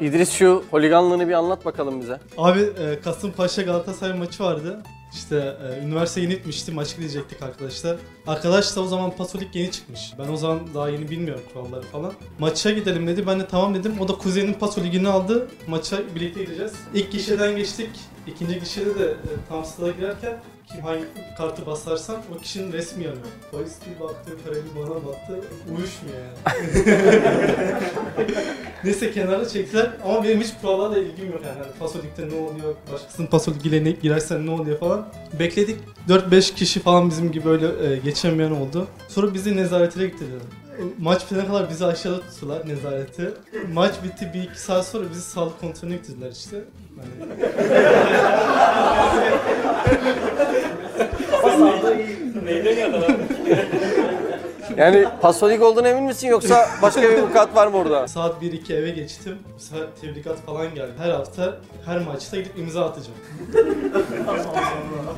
İdris şu holiganlığını bir anlat bakalım bize. Abi e, Kasımpaşa Galatasaray maçı vardı. İşte e, üniversite yeni bitmişti, maçı gidecektik arkadaşlar. Arkadaş da o zaman Pasolik yeni çıkmış. Ben o zaman daha yeni bilmiyorum kuralları falan. Maça gidelim dedi. Ben de tamam dedim. O da kuzenin Pasolik'ini aldı. Maça birlikte gideceğiz. İlk gişeden geçtik. İkinci gişede de e, tam sırada girerken kim hangi kartı basarsan o kişinin resmi yanıyor. Polis bir baktı, kareli bana baktı. Uyuşmuyor yani. Neyse kenara çektiler ama benim hiç kurallarla ilgim yok yani. yani Pasolik'te ne oluyor, başkasının Pasolik'ine ne girersen ne oluyor falan. Bekledik 4-5 kişi falan bizim gibi öyle e, geçemeyen oldu. Sonra bizi nezaretine gittiler. Maç bitene kadar bizi aşağıda tuttular nezareti. Maç bitti bir iki saat sonra bizi sağlık kontrolüne gittiler işte. Hani Yani pasolik olduğuna emin misin yoksa başka bir vukuat var mı orada? saat 1-2 eve geçtim. Bu sefer tebligat falan geldi. Her hafta her maçta gidip imza atacağım.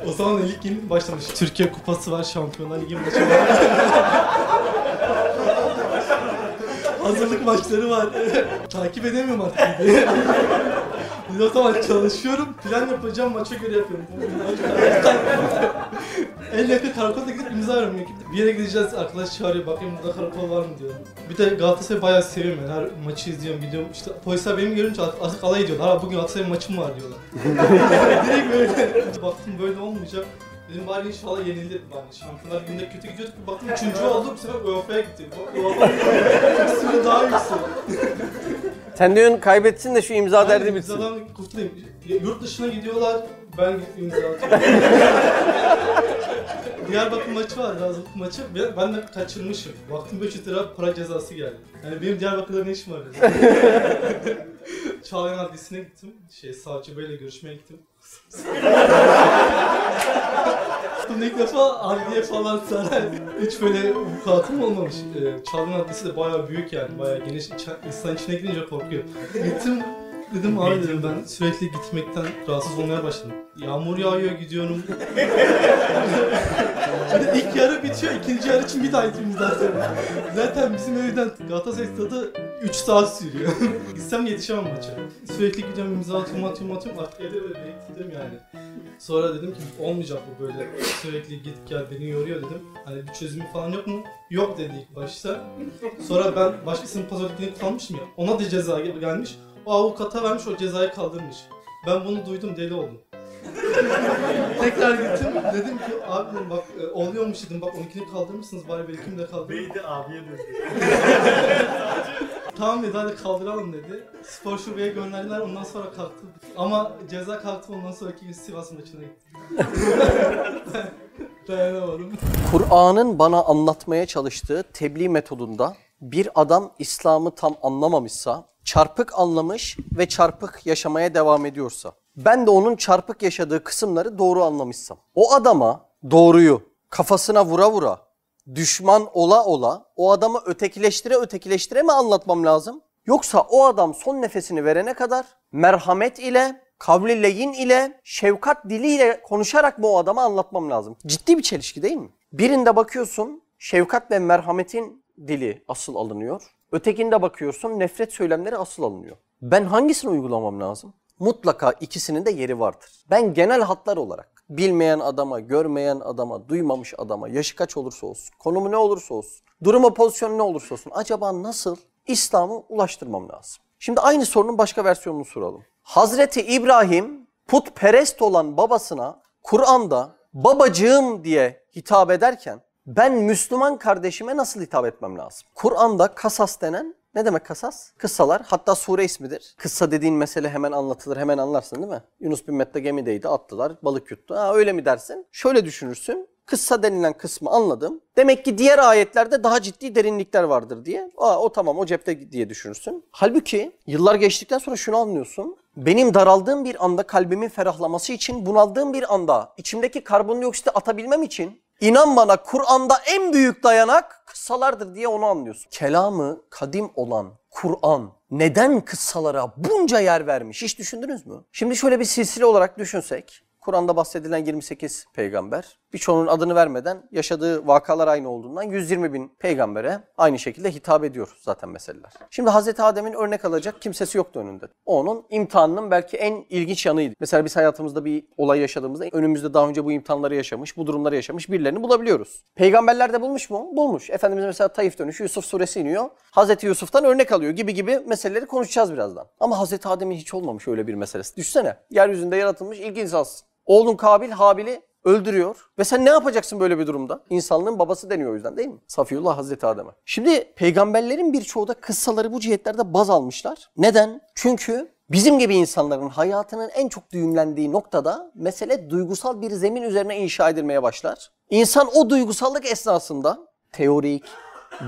o zaman da lig yeni başlamış. Türkiye Kupası var, Şampiyonlar Ligi maçı var. Hazırlık maçları var. Takip edemiyorum artık. O zaman çalışıyorum, plan yapacağım, maça göre yapıyorum. en yakın karakola gidip imza arıyorum. Bir yere gideceğiz, arkadaş çağırıyor, bakayım burada karakol var mı diyor. Bir de Galatasaray'ı bayağı seviyorum ben. Her maçı izliyorum, gidiyorum. İşte polisler beni görünce artık alay ediyorlar. Ha bugün Galatasaray maçım var diyorlar. Direkt böyle. Baktım böyle olmayacak. Dedim bari inşallah yenilir bari. Şampiyonlar Ligi'nde kötü gidiyorduk. Baktım üçüncü oldu. Bu sefer UEFA'ya gittik. UEFA üstüne daha yüksek. Sen diyorsun kaybetsin de şu imza derdi Aynen, bitsin. imzadan kurtulayım. Yurt dışına gidiyorlar. Ben imza atıyorum. Diyarbakır maçı vardı hazırlık maçı. Ben, de kaçırmışım. Baktım 500 lira para cezası geldi. Yani benim Diyarbakır'da ne işim var. Çağlayan Adliyesi'ne gittim. Şey, savcı beyle görüşmeye gittim. Bunu ilk defa adliye falan sarar. Hiç böyle vukuatım olmamış. Ee, Çağlayan Adliyesi de bayağı büyük yani. Bayağı geniş. İçe- İnsan içine girince korkuyor. Gittim Dedim abi dedim ben sürekli gitmekten rahatsız olmaya başladım. Yağmur yağıyor gidiyorum. Hani ilk yarı bitiyor, ikinci yarı için bir daha gittim zaten. Zaten bizim evden Galatasaray stadı 3 saat sürüyor. Gitsem yetişemem maça. Sürekli gidiyorum imza atıyorum atıyorum atıyorum artık evde böyle bekledim yani. Sonra dedim ki olmayacak bu böyle sürekli git gel beni yoruyor dedim. Hani bir çözümü falan yok mu? Yok dedi ilk başta. Sonra ben başkasının pazarlıkını kullanmışım ya. Ona da ceza gel- gelmiş. O avukata vermiş o cezayı kaldırmış. Ben bunu duydum deli oldum. Tekrar gittim dedim ki abi dedim bak e, oluyormuş dedim bak 12'ni kaldırmışsınız bari belki de kaldırın. Bey de abiye döndü. Tamam dedi hadi kaldıralım dedi. Spor şubeye gönderdiler ondan sonra kalktı. Ama ceza kalktı ondan sonraki gün Sivas maçına gittim. Dayanamadım. Kur'an'ın bana anlatmaya çalıştığı tebliğ metodunda bir adam İslam'ı tam anlamamışsa, çarpık anlamış ve çarpık yaşamaya devam ediyorsa, ben de onun çarpık yaşadığı kısımları doğru anlamışsam, o adama doğruyu kafasına vura vura, düşman ola ola, o adamı ötekileştire ötekileştire mi anlatmam lazım? Yoksa o adam son nefesini verene kadar merhamet ile, kavli leyin ile, şefkat diliyle konuşarak mı o adama anlatmam lazım? Ciddi bir çelişki değil mi? Birinde bakıyorsun şefkat ve merhametin dili asıl alınıyor. Ötekinde bakıyorsun nefret söylemleri asıl alınıyor. Ben hangisini uygulamam lazım? Mutlaka ikisinin de yeri vardır. Ben genel hatlar olarak bilmeyen adama, görmeyen adama, duymamış adama, yaşı kaç olursa olsun, konumu ne olursa olsun, durumu pozisyonu ne olursa olsun acaba nasıl İslam'ı ulaştırmam lazım? Şimdi aynı sorunun başka versiyonunu soralım. Hazreti İbrahim putperest olan babasına Kur'an'da babacığım diye hitap ederken ben Müslüman kardeşime nasıl hitap etmem lazım? Kur'an'da kasas denen ne demek kasas? Kıssalar hatta sure ismidir. Kıssa dediğin mesele hemen anlatılır hemen anlarsın değil mi? Yunus bin Mette gemideydi attılar balık yuttu. Ha öyle mi dersin? Şöyle düşünürsün. Kıssa denilen kısmı anladım. Demek ki diğer ayetlerde daha ciddi derinlikler vardır diye. Aa, o tamam o cepte diye düşünürsün. Halbuki yıllar geçtikten sonra şunu anlıyorsun. Benim daraldığım bir anda kalbimin ferahlaması için, bunaldığım bir anda içimdeki karbondioksiti atabilmem için inan bana Kur'an'da en büyük dayanak kıssalardır diye onu anlıyorsun. Kelamı kadim olan Kur'an neden kıssalara bunca yer vermiş hiç düşündünüz mü? Şimdi şöyle bir silsile olarak düşünsek. Kur'an'da bahsedilen 28 peygamber. birçoğunun adını vermeden yaşadığı vakalar aynı olduğundan 120 bin peygambere aynı şekilde hitap ediyor zaten meseleler. Şimdi Hazreti Adem'in örnek alacak kimsesi yoktu önünde. Onun imtihanının belki en ilginç yanıydı. Mesela biz hayatımızda bir olay yaşadığımızda önümüzde daha önce bu imtihanları yaşamış, bu durumları yaşamış birilerini bulabiliyoruz. Peygamberler de bulmuş mu? Bulmuş. Efendimiz mesela Taif dönüşü Yusuf suresi iniyor. Hazreti Yusuf'tan örnek alıyor gibi gibi meseleleri konuşacağız birazdan. Ama Hazreti Adem'in hiç olmamış öyle bir meselesi. Düşsene. Yeryüzünde yaratılmış ilk insansın. Oğlun Kabil Habil'i öldürüyor. Ve sen ne yapacaksın böyle bir durumda? İnsanlığın babası deniyor o yüzden değil mi? Safiyullah Hazreti Adem'e. Şimdi peygamberlerin birçoğu da kıssaları bu cihetlerde baz almışlar. Neden? Çünkü bizim gibi insanların hayatının en çok düğümlendiği noktada mesele duygusal bir zemin üzerine inşa edilmeye başlar. İnsan o duygusallık esnasında teorik,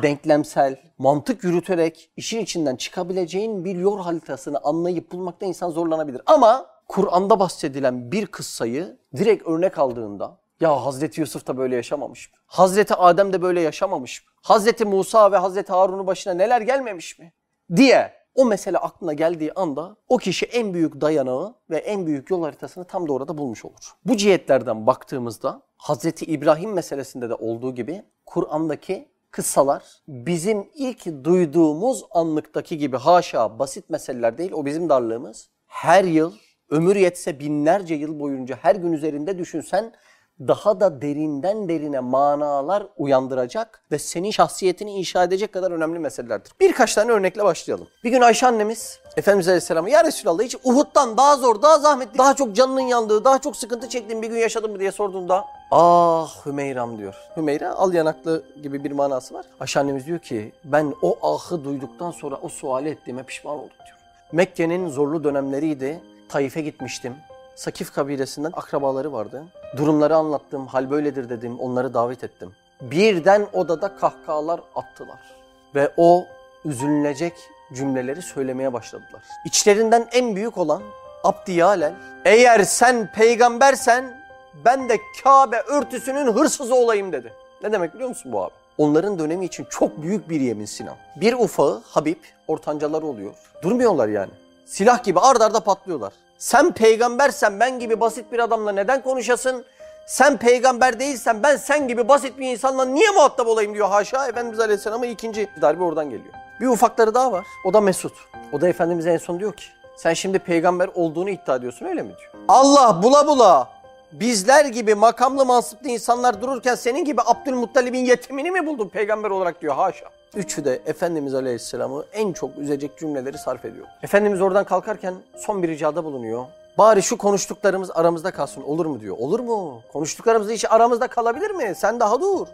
denklemsel, mantık yürüterek işin içinden çıkabileceğin bir yol haritasını anlayıp bulmakta insan zorlanabilir. Ama Kur'an'da bahsedilen bir kıssayı direkt örnek aldığında ya Hazreti Yusuf da böyle yaşamamış mı? Hazreti Adem de böyle yaşamamış mı? Hazreti Musa ve Hazreti Harun'un başına neler gelmemiş mi? Diye o mesele aklına geldiği anda o kişi en büyük dayanağı ve en büyük yol haritasını tam da orada bulmuş olur. Bu cihetlerden baktığımızda Hazreti İbrahim meselesinde de olduğu gibi Kur'an'daki kıssalar bizim ilk duyduğumuz anlıktaki gibi haşa basit meseleler değil o bizim darlığımız. Her yıl ömür yetse binlerce yıl boyunca her gün üzerinde düşünsen daha da derinden derine manalar uyandıracak ve senin şahsiyetini inşa edecek kadar önemli meselelerdir. Birkaç tane örnekle başlayalım. Bir gün Ayşe annemiz Efendimiz Aleyhisselam'a ya Resulallah hiç Uhud'dan daha zor, daha zahmetli, daha çok canının yandığı, daha çok sıkıntı çektiğin bir gün yaşadın mı diye sorduğunda ah Hümeyram diyor. Hümeyra al yanaklı gibi bir manası var. Ayşe annemiz diyor ki ben o ahı duyduktan sonra o suali ettiğime pişman oldum diyor. Mekke'nin zorlu dönemleriydi. Taif'e gitmiştim. Sakif kabilesinden akrabaları vardı. Durumları anlattım, hal böyledir dedim, onları davet ettim. Birden odada kahkahalar attılar. Ve o üzülünecek cümleleri söylemeye başladılar. İçlerinden en büyük olan Abdi Yalel, eğer sen peygambersen ben de Kabe örtüsünün hırsızı olayım dedi. Ne demek biliyor musun bu abi? Onların dönemi için çok büyük bir yemin Sinan. Bir ufağı Habib ortancaları oluyor. Durmuyorlar yani. Silah gibi ard arda patlıyorlar. Sen peygambersen ben gibi basit bir adamla neden konuşasın? Sen peygamber değilsen ben sen gibi basit bir insanla niye muhatap olayım diyor haşa. Efendimiz Aleyhisselam'a ikinci darbe oradan geliyor. Bir ufakları daha var. O da Mesut. O da Efendimiz'e en son diyor ki sen şimdi peygamber olduğunu iddia ediyorsun öyle mi diyor. Allah bula bula bizler gibi makamlı mansıplı insanlar dururken senin gibi Abdülmuttalib'in yetimini mi buldun peygamber olarak diyor haşa. Üçü de Efendimiz Aleyhisselam'ı en çok üzecek cümleleri sarf ediyor. Efendimiz oradan kalkarken son bir ricada bulunuyor. Bari şu konuştuklarımız aramızda kalsın olur mu diyor. Olur mu? Konuştuklarımız hiç aramızda kalabilir mi? Sen daha dur.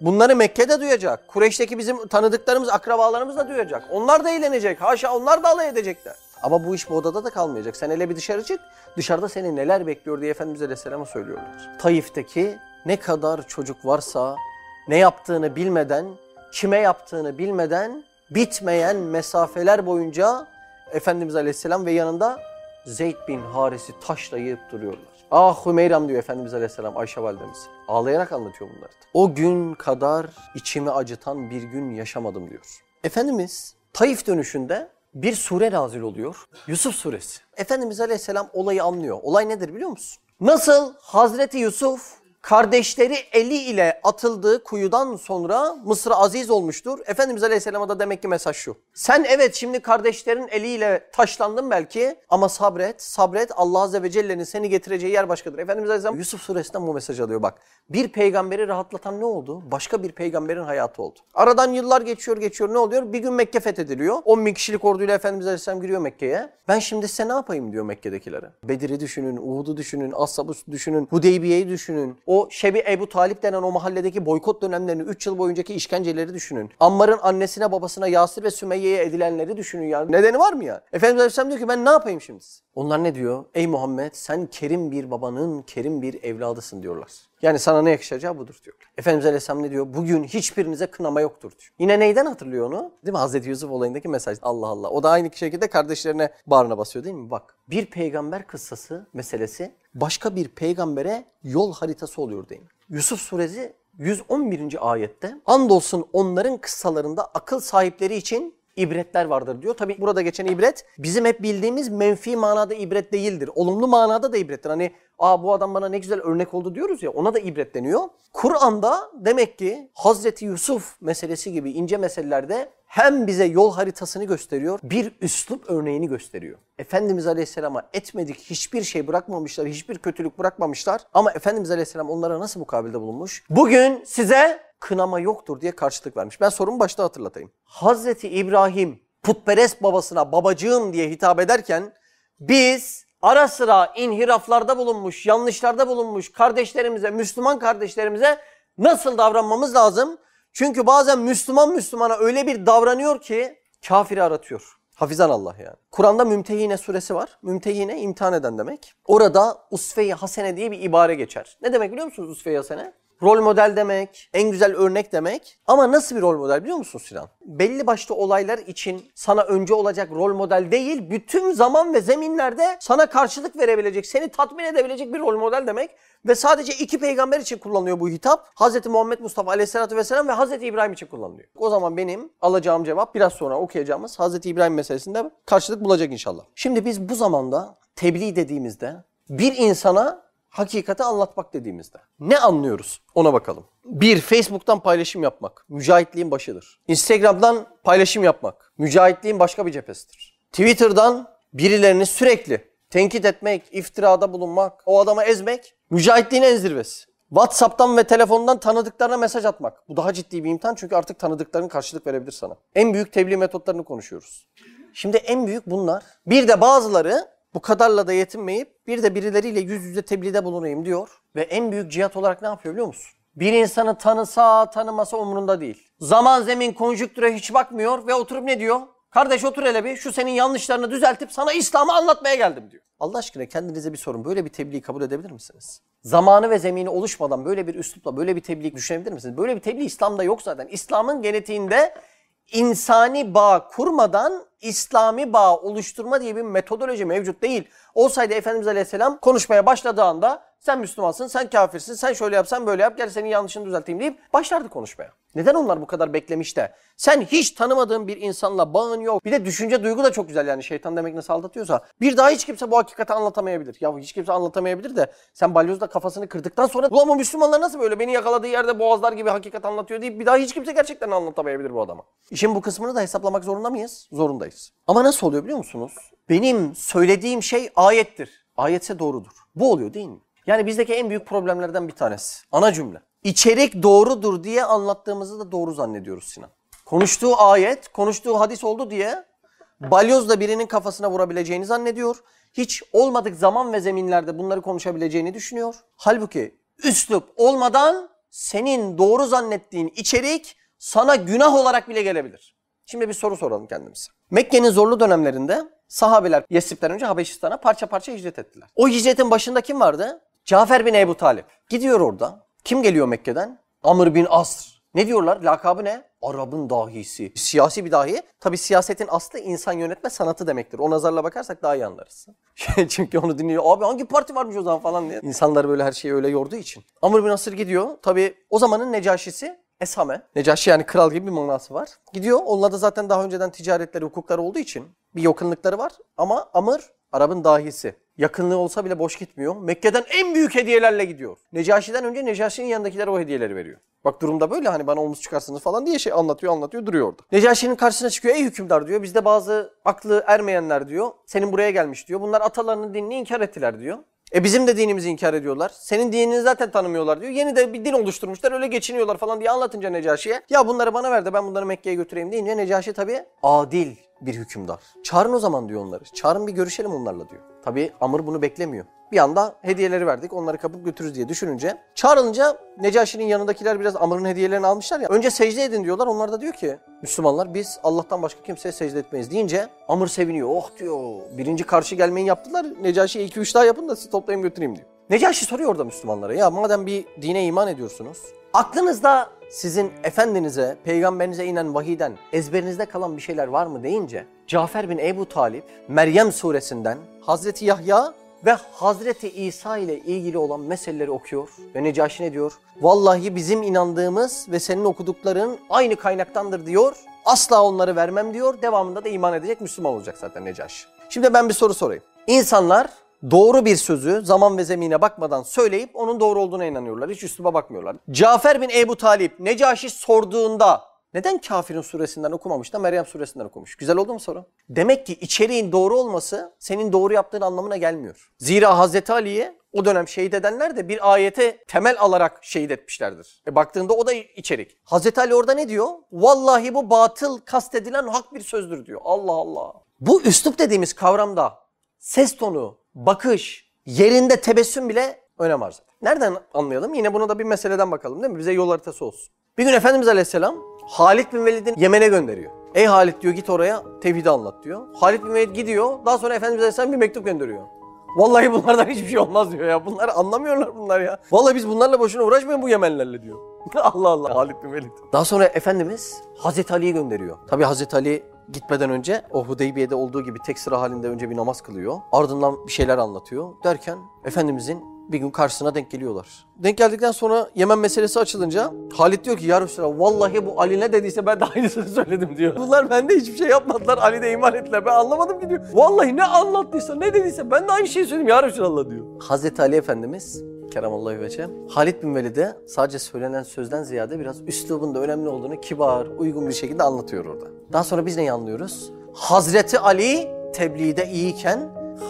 Bunları Mekke'de duyacak. Kureyş'teki bizim tanıdıklarımız, akrabalarımız da duyacak. Onlar da eğlenecek. Haşa onlar da alay edecekler. Ama bu iş bu odada da kalmayacak. Sen hele bir dışarı çık. Dışarıda seni neler bekliyor diye Efendimiz Aleyhisselam'a söylüyorlar. Taif'teki ne kadar çocuk varsa ne yaptığını bilmeden, kime yaptığını bilmeden bitmeyen mesafeler boyunca Efendimiz Aleyhisselam ve yanında Zeyd bin Haris'i taşla yiyip duruyorlar. Ah Hümeyram diyor Efendimiz Aleyhisselam Ayşe validemiz. Ağlayarak anlatıyor bunları. O gün kadar içimi acıtan bir gün yaşamadım diyor. Efendimiz Taif dönüşünde bir sure nazil oluyor. Yusuf suresi. Efendimiz Aleyhisselam olayı anlıyor. Olay nedir biliyor musun? Nasıl Hazreti Yusuf kardeşleri eli ile atıldığı kuyudan sonra Mısır'a aziz olmuştur. Efendimiz Aleyhisselam'a da demek ki mesaj şu. Sen evet şimdi kardeşlerin eliyle taşlandın belki ama sabret, sabret. Allah Azze ve Celle'nin seni getireceği yer başkadır. Efendimiz Aleyhisselam Yusuf suresinden bu mesajı alıyor bak. Bir peygamberi rahatlatan ne oldu? Başka bir peygamberin hayatı oldu. Aradan yıllar geçiyor geçiyor ne oluyor? Bir gün Mekke fethediliyor. 10 bin kişilik orduyla Efendimiz Aleyhisselam giriyor Mekke'ye. Ben şimdi size ne yapayım diyor Mekke'dekilere. Bedir'i düşünün, Uhud'u düşünün, Ashab'ı düşünün, Hudeybiye'yi düşünün. O Şebi Ebu Talip denen o mahalledeki boykot dönemlerini, 3 yıl boyuncaki işkenceleri düşünün. Ammar'ın annesine babasına Yasir ve Sümeyye'ye edilenleri düşünün ya. Nedeni var mı ya? Efendimiz Aleyhisselam diyor ki ben ne yapayım şimdi? Onlar ne diyor? Ey Muhammed sen kerim bir babanın kerim bir evladısın diyorlar. Yani sana ne yakışacağı budur diyor. Efendimiz Aleyhisselam ne diyor? Bugün hiçbirinize kınama yoktur diyor. Yine neyden hatırlıyor onu? Değil mi? Hazreti Yusuf olayındaki mesaj. Allah Allah. O da aynı şekilde kardeşlerine bağrına basıyor değil mi? Bak bir peygamber kıssası meselesi başka bir peygambere yol haritası oluyor değil mi? Yusuf suresi 111. ayette andolsun onların kıssalarında akıl sahipleri için ibretler vardır diyor. Tabi burada geçen ibret bizim hep bildiğimiz menfi manada ibret değildir. Olumlu manada da ibrettir. Hani aa bu adam bana ne güzel örnek oldu diyoruz ya ona da ibret deniyor. Kur'an'da demek ki Hazreti Yusuf meselesi gibi ince meselelerde hem bize yol haritasını gösteriyor, bir üslup örneğini gösteriyor. Efendimiz Aleyhisselam'a etmedik hiçbir şey bırakmamışlar, hiçbir kötülük bırakmamışlar. Ama Efendimiz Aleyhisselam onlara nasıl mukabilde bulunmuş? Bugün size kınama yoktur diye karşılık vermiş. Ben sorumu başta hatırlatayım. Hazreti İbrahim putperest babasına babacığım diye hitap ederken biz ara sıra inhiraflarda bulunmuş, yanlışlarda bulunmuş kardeşlerimize, Müslüman kardeşlerimize nasıl davranmamız lazım? Çünkü bazen Müslüman Müslümana öyle bir davranıyor ki kafiri aratıyor. Hafizan Allah yani. Kur'an'da Mümtehine suresi var. Mümtehine imtihan eden demek. Orada usve-i hasene diye bir ibare geçer. Ne demek biliyor musunuz usve-i hasene? Rol model demek, en güzel örnek demek. Ama nasıl bir rol model biliyor musun Sinan? Belli başlı olaylar için sana önce olacak rol model değil, bütün zaman ve zeminlerde sana karşılık verebilecek, seni tatmin edebilecek bir rol model demek. Ve sadece iki peygamber için kullanılıyor bu hitap. Hz. Muhammed Mustafa Aleyhisselatü Vesselam ve Hz. İbrahim için kullanılıyor. O zaman benim alacağım cevap biraz sonra okuyacağımız Hz. İbrahim meselesinde karşılık bulacak inşallah. Şimdi biz bu zamanda tebliğ dediğimizde bir insana hakikati anlatmak dediğimizde ne anlıyoruz ona bakalım. Bir, Facebook'tan paylaşım yapmak mücahitliğin başıdır. Instagram'dan paylaşım yapmak mücahitliğin başka bir cephesidir. Twitter'dan birilerini sürekli tenkit etmek, iftirada bulunmak, o adama ezmek mücahitliğin en zirvesi. WhatsApp'tan ve telefondan tanıdıklarına mesaj atmak. Bu daha ciddi bir imtihan çünkü artık tanıdıkların karşılık verebilir sana. En büyük tebliğ metotlarını konuşuyoruz. Şimdi en büyük bunlar. Bir de bazıları bu kadarla da yetinmeyip bir de birileriyle yüz yüze tebliğde bulunayım diyor. Ve en büyük cihat olarak ne yapıyor biliyor musun? Bir insanı tanısa tanımasa umurunda değil. Zaman zemin konjüktüre hiç bakmıyor ve oturup ne diyor? Kardeş otur hele bir şu senin yanlışlarını düzeltip sana İslam'ı anlatmaya geldim diyor. Allah aşkına kendinize bir sorun. Böyle bir tebliğ kabul edebilir misiniz? Zamanı ve zemini oluşmadan böyle bir üslupla böyle bir tebliğ düşünebilir misiniz? Böyle bir tebliğ İslam'da yok zaten. İslam'ın genetiğinde insani bağ kurmadan İslami bağ oluşturma diye bir metodoloji mevcut değil. Olsaydı Efendimiz Aleyhisselam konuşmaya başladığı anda sen Müslümansın, sen kafirsin, sen şöyle yap, sen böyle yap, gel senin yanlışını düzelteyim deyip başlardı konuşmaya. Neden onlar bu kadar beklemiş de? Sen hiç tanımadığın bir insanla bağın yok. Bir de düşünce duygu da çok güzel yani şeytan demek nasıl aldatıyorsa. Bir daha hiç kimse bu hakikati anlatamayabilir. Ya hiç kimse anlatamayabilir de sen balyozda kafasını kırdıktan sonra ulan bu Müslümanlar nasıl böyle beni yakaladığı yerde boğazlar gibi hakikat anlatıyor deyip bir daha hiç kimse gerçekten anlatamayabilir bu adama. İşin bu kısmını da hesaplamak zorunda mıyız? Zorundayız. Ama nasıl oluyor biliyor musunuz? Benim söylediğim şey ayettir. Ayetse doğrudur. Bu oluyor değil mi? Yani bizdeki en büyük problemlerden bir tanesi. Ana cümle. İçerik doğrudur diye anlattığımızı da doğru zannediyoruz Sinan. Konuştuğu ayet, konuştuğu hadis oldu diye balyozla birinin kafasına vurabileceğini zannediyor. Hiç olmadık zaman ve zeminlerde bunları konuşabileceğini düşünüyor. Halbuki üslup olmadan senin doğru zannettiğin içerik sana günah olarak bile gelebilir. Şimdi bir soru soralım kendimize. Mekke'nin zorlu dönemlerinde sahabeler Yesrib'den önce Habeşistan'a parça parça hicret ettiler. O hicretin başında kim vardı? Cafer bin Ebu Talip. Gidiyor orada. Kim geliyor Mekke'den? Amr bin Asr. Ne diyorlar? Lakabı ne? Arap'ın dahisi. Siyasi bir dahi. Tabi siyasetin aslı insan yönetme sanatı demektir. O nazarla bakarsak daha iyi anlarız. Çünkü onu dinliyor. Abi hangi parti varmış o zaman falan diye. İnsanları böyle her şeyi öyle yorduğu için. Amr bin Asr gidiyor. Tabi o zamanın Necaşisi Esame. Necaşi yani kral gibi bir manası var. Gidiyor. Onunla da zaten daha önceden ticaretleri, hukukları olduğu için bir yakınlıkları var. Ama Amr Arap'ın dahisi. Yakınlığı olsa bile boş gitmiyor. Mekke'den en büyük hediyelerle gidiyor. Necaşi'den önce Necaşi'nin yanındakilere o hediyeleri veriyor. Bak durumda böyle hani bana omuz çıkarsınız falan diye şey anlatıyor anlatıyor duruyor orada. Necaşi'nin karşısına çıkıyor ey hükümdar diyor. Bizde bazı aklı ermeyenler diyor. Senin buraya gelmiş diyor. Bunlar atalarının dinini inkar ettiler diyor. E bizim de dinimizi inkar ediyorlar. Senin dinini zaten tanımıyorlar diyor. Yeni de bir din oluşturmuşlar öyle geçiniyorlar falan diye anlatınca Necaşi'ye. Ya bunları bana ver de ben bunları Mekke'ye götüreyim deyince Necaşi tabii adil bir hükümdar. Çağırın o zaman diyor onları. Çağırın bir görüşelim onlarla diyor. Tabii Amr bunu beklemiyor. Bir anda hediyeleri verdik onları kapıp götürürüz diye düşününce çağrılınca Necaşi'nin yanındakiler biraz Amr'ın hediyelerini almışlar ya. Önce secde edin diyorlar. Onlar da diyor ki Müslümanlar biz Allah'tan başka kimseye secde etmeyiz deyince Amr seviniyor. Oh diyor birinci karşı gelmeyi yaptılar. Necaşi'ye iki üç daha yapın da sizi toplayayım götüreyim diyor. Necaşi soruyor orada Müslümanlara ya madem bir dine iman ediyorsunuz aklınızda sizin efendinize, peygamberinize inen vahiden ezberinizde kalan bir şeyler var mı deyince Cafer bin Ebu Talip Meryem suresinden Hazreti Yahya ve Hazreti İsa ile ilgili olan meseleleri okuyor ve Necaşi ne diyor? Vallahi bizim inandığımız ve senin okudukların aynı kaynaktandır diyor. Asla onları vermem diyor. Devamında da iman edecek Müslüman olacak zaten Necaşi. Şimdi ben bir soru sorayım. İnsanlar doğru bir sözü zaman ve zemine bakmadan söyleyip onun doğru olduğuna inanıyorlar. Hiç üsluba bakmıyorlar. Cafer bin Ebu Talip Necaşi sorduğunda neden kafirin suresinden okumamış da Meryem suresinden okumuş? Güzel oldu mu soru? Demek ki içeriğin doğru olması senin doğru yaptığın anlamına gelmiyor. Zira Hazreti Ali'ye o dönem şehit edenler de bir ayete temel alarak şehit etmişlerdir. E baktığında o da içerik. Hazreti Ali orada ne diyor? Vallahi bu batıl kastedilen hak bir sözdür diyor. Allah Allah. Bu üslup dediğimiz kavramda ses tonu, bakış, yerinde tebessüm bile önem arz eder. Nereden anlayalım? Yine bunu da bir meseleden bakalım değil mi? Bize yol haritası olsun. Bir gün Efendimiz Aleyhisselam Halid bin Velid'in Yemen'e gönderiyor. Ey Halid diyor git oraya tevhidi anlat diyor. Halid bin Velid gidiyor. Daha sonra Efendimiz Aleyhisselam bir mektup gönderiyor. Vallahi bunlardan hiçbir şey olmaz diyor ya. Bunlar anlamıyorlar bunlar ya. Vallahi biz bunlarla boşuna uğraşmayın bu Yemenlerle diyor. Allah Allah. Halid bin Velid. Daha sonra Efendimiz Hazreti Ali'yi gönderiyor. Tabi Hazreti Ali gitmeden önce o Hudeybiye'de olduğu gibi tek sıra halinde önce bir namaz kılıyor. Ardından bir şeyler anlatıyor. Derken Efendimizin bir gün karşısına denk geliyorlar. Denk geldikten sonra Yemen meselesi açılınca Halit diyor ki ya Resulallah vallahi bu Ali ne dediyse ben de aynısını söyledim diyor. Bunlar bende hiçbir şey yapmadılar. Ali de iman ettiler. Ben anlamadım ki diyor. Vallahi ne anlattıysa ne dediyse ben de aynı şeyi söyledim ya Resulallah diyor. Hazreti Ali Efendimiz Keramallahu veçe. Halid bin Velid'e sadece söylenen sözden ziyade biraz üslubun da önemli olduğunu kibar, uygun bir şekilde anlatıyor orada. Daha sonra biz neyi anlıyoruz? Hazreti Ali tebliğde iyiyken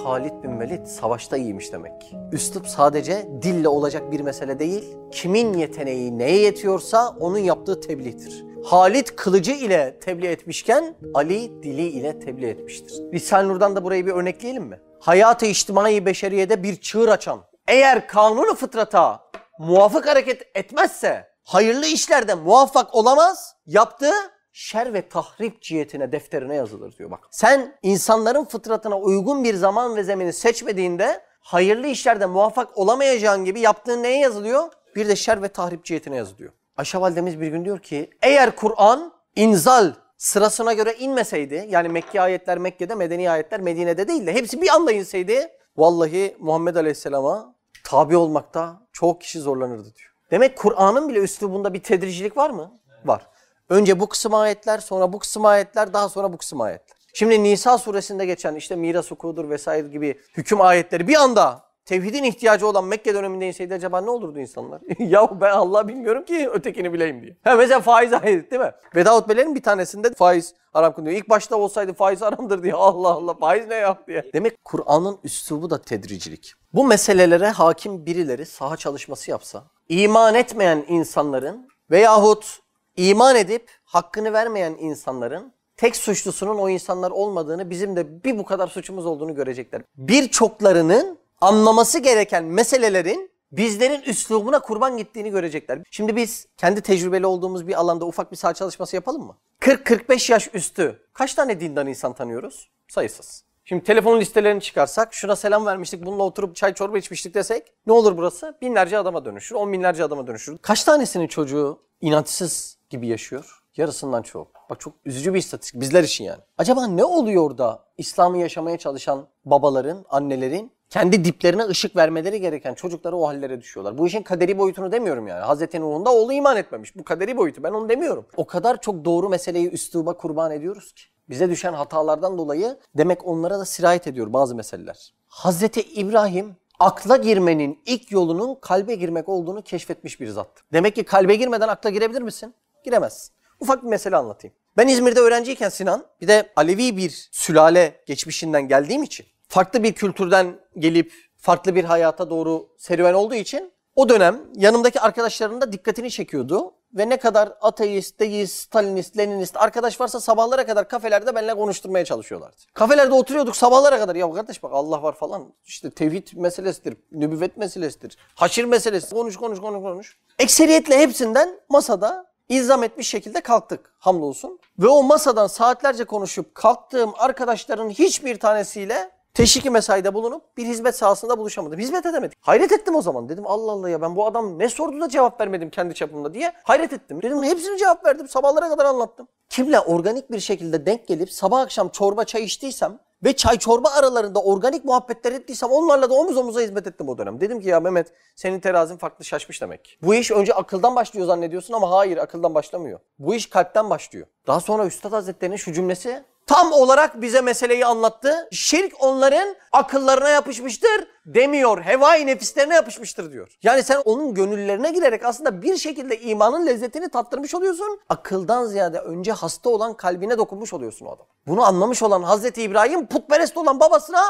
Halid bin Velid savaşta iyiymiş demek. Üslup sadece dille olacak bir mesele değil. Kimin yeteneği neye yetiyorsa onun yaptığı tebliğdir. Halid kılıcı ile tebliğ etmişken Ali dili ile tebliğ etmiştir. Risale-i Nur'dan da burayı bir örnekleyelim mi? Hayat-ı içtimai beşeriyede bir çığır açan, eğer kanunu fıtrata muvafık hareket etmezse hayırlı işlerde muvaffak olamaz. Yaptığı şer ve tahrip cihetine defterine yazılır diyor bak. Sen insanların fıtratına uygun bir zaman ve zemini seçmediğinde hayırlı işlerde muvaffak olamayacağın gibi yaptığın neye yazılıyor? Bir de şer ve tahrip cihetine yazılıyor. Ayşe validemiz bir gün diyor ki eğer Kur'an inzal sırasına göre inmeseydi yani Mekke ayetler Mekke'de Medeni ayetler Medine'de değil de hepsi bir anda inseydi vallahi Muhammed Aleyhisselam'a tabi olmakta çok kişi zorlanırdı diyor. Demek Kur'an'ın bile üslubunda bir tedricilik var mı? Var. Önce bu kısım ayetler, sonra bu kısım ayetler, daha sonra bu kısım ayetler. Şimdi Nisa suresinde geçen işte miras hukukudur vesaire gibi hüküm ayetleri bir anda tevhidin ihtiyacı olan Mekke döneminde inseydi acaba ne olurdu insanlar? ya ben Allah bilmiyorum ki ötekini bileyim diye. Ha mesela faiz ayeti değil mi? Veda hutbelerin bir tanesinde faiz haram kılıyor. İlk başta olsaydı faiz haramdır diye Allah Allah faiz ne yap diye. Demek Kur'an'ın üslubu da tedricilik. Bu meselelere hakim birileri saha çalışması yapsa, iman etmeyen insanların veyahut iman edip hakkını vermeyen insanların tek suçlusunun o insanlar olmadığını bizim de bir bu kadar suçumuz olduğunu görecekler. Birçoklarının anlaması gereken meselelerin bizlerin üslubuna kurban gittiğini görecekler. Şimdi biz kendi tecrübeli olduğumuz bir alanda ufak bir saha çalışması yapalım mı? 40-45 yaş üstü kaç tane dindan insan tanıyoruz? Sayısız. Şimdi telefon listelerini çıkarsak, şuna selam vermiştik, bununla oturup çay çorba içmiştik desek ne olur burası? Binlerce adama dönüşür, on binlerce adama dönüşür. Kaç tanesinin çocuğu inançsız gibi yaşıyor? Yarısından çok. Bak çok üzücü bir istatistik bizler için yani. Acaba ne oluyor da İslam'ı yaşamaya çalışan babaların, annelerin kendi diplerine ışık vermeleri gereken çocukları o hallere düşüyorlar. Bu işin kaderi boyutunu demiyorum yani. Hazreti Nuh'un da oğlu iman etmemiş. Bu kaderi boyutu ben onu demiyorum. O kadar çok doğru meseleyi üsluba kurban ediyoruz ki. Bize düşen hatalardan dolayı demek onlara da sirayet ediyor bazı meseleler. Hazreti İbrahim akla girmenin ilk yolunun kalbe girmek olduğunu keşfetmiş bir zattı. Demek ki kalbe girmeden akla girebilir misin? Giremezsin. Ufak bir mesele anlatayım. Ben İzmir'de öğrenciyken Sinan bir de Alevi bir sülale geçmişinden geldiğim için farklı bir kültürden gelip farklı bir hayata doğru serüven olduğu için o dönem yanımdaki arkadaşlarının da dikkatini çekiyordu. Ve ne kadar ateist, deist, stalinist, leninist arkadaş varsa sabahlara kadar kafelerde benimle konuşturmaya çalışıyorlardı. Kafelerde oturuyorduk sabahlara kadar. Ya kardeş bak Allah var falan. İşte tevhid meselesidir, nübüvvet meselesidir, haşir meselesi. Konuş konuş konuş konuş. Ekseriyetle hepsinden masada ilzam etmiş şekilde kalktık hamdolsun. Ve o masadan saatlerce konuşup kalktığım arkadaşların hiçbir tanesiyle teşviki mesaide bulunup bir hizmet sahasında buluşamadım. Hizmet edemedik. Hayret ettim o zaman. Dedim Allah Allah ya ben bu adam ne sordu da cevap vermedim kendi çapımda diye hayret ettim. Dedim hepsini cevap verdim. Sabahlara kadar anlattım. Kimle organik bir şekilde denk gelip sabah akşam çorba çay içtiysem ve çay çorba aralarında organik muhabbetler ettiysem onlarla da omuz omuza hizmet ettim o dönem. Dedim ki ya Mehmet senin terazin farklı şaşmış demek. Bu iş önce akıldan başlıyor zannediyorsun ama hayır akıldan başlamıyor. Bu iş kalpten başlıyor. Daha sonra Üstad Hazretleri'nin şu cümlesi tam olarak bize meseleyi anlattı. Şirk onların akıllarına yapışmıştır demiyor. Hevai nefislerine yapışmıştır diyor. Yani sen onun gönüllerine girerek aslında bir şekilde imanın lezzetini tattırmış oluyorsun. Akıldan ziyade önce hasta olan kalbine dokunmuş oluyorsun o adam. Bunu anlamış olan Hazreti İbrahim putperest olan babasına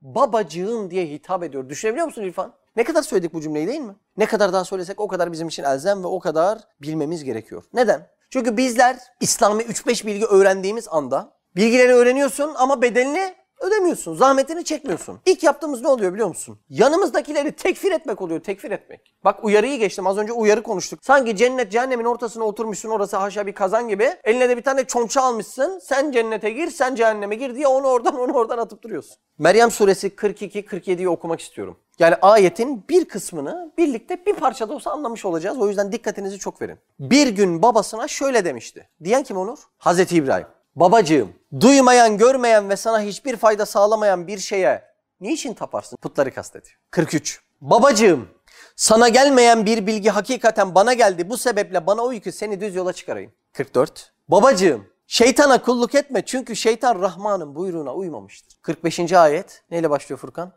babacığım diye hitap ediyor. Düşünebiliyor musun İrfan? Ne kadar söyledik bu cümleyi değil mi? Ne kadar daha söylesek o kadar bizim için elzem ve o kadar bilmemiz gerekiyor. Neden? Çünkü bizler İslami 3-5 bilgi öğrendiğimiz anda bilgileri öğreniyorsun ama bedelini ödemiyorsun. Zahmetini çekmiyorsun. İlk yaptığımız ne oluyor biliyor musun? Yanımızdakileri tekfir etmek oluyor. Tekfir etmek. Bak uyarıyı geçtim. Az önce uyarı konuştuk. Sanki cennet cehennemin ortasına oturmuşsun. Orası haşa bir kazan gibi. Eline de bir tane çonça almışsın. Sen cennete gir, sen cehenneme gir diye onu oradan onu oradan atıp duruyorsun. Meryem suresi 42-47'yi okumak istiyorum. Yani ayetin bir kısmını birlikte bir parçada olsa anlamış olacağız. O yüzden dikkatinizi çok verin. Bir gün babasına şöyle demişti. Diyen kim Onur? Hazreti İbrahim. Babacığım, duymayan, görmeyen ve sana hiçbir fayda sağlamayan bir şeye niçin taparsın? Putları kastediyor. 43. Babacığım, sana gelmeyen bir bilgi hakikaten bana geldi. Bu sebeple bana uy ki seni düz yola çıkarayım. 44. Babacığım, şeytana kulluk etme çünkü şeytan Rahman'ın buyruğuna uymamıştır. 45. ayet neyle başlıyor Furkan?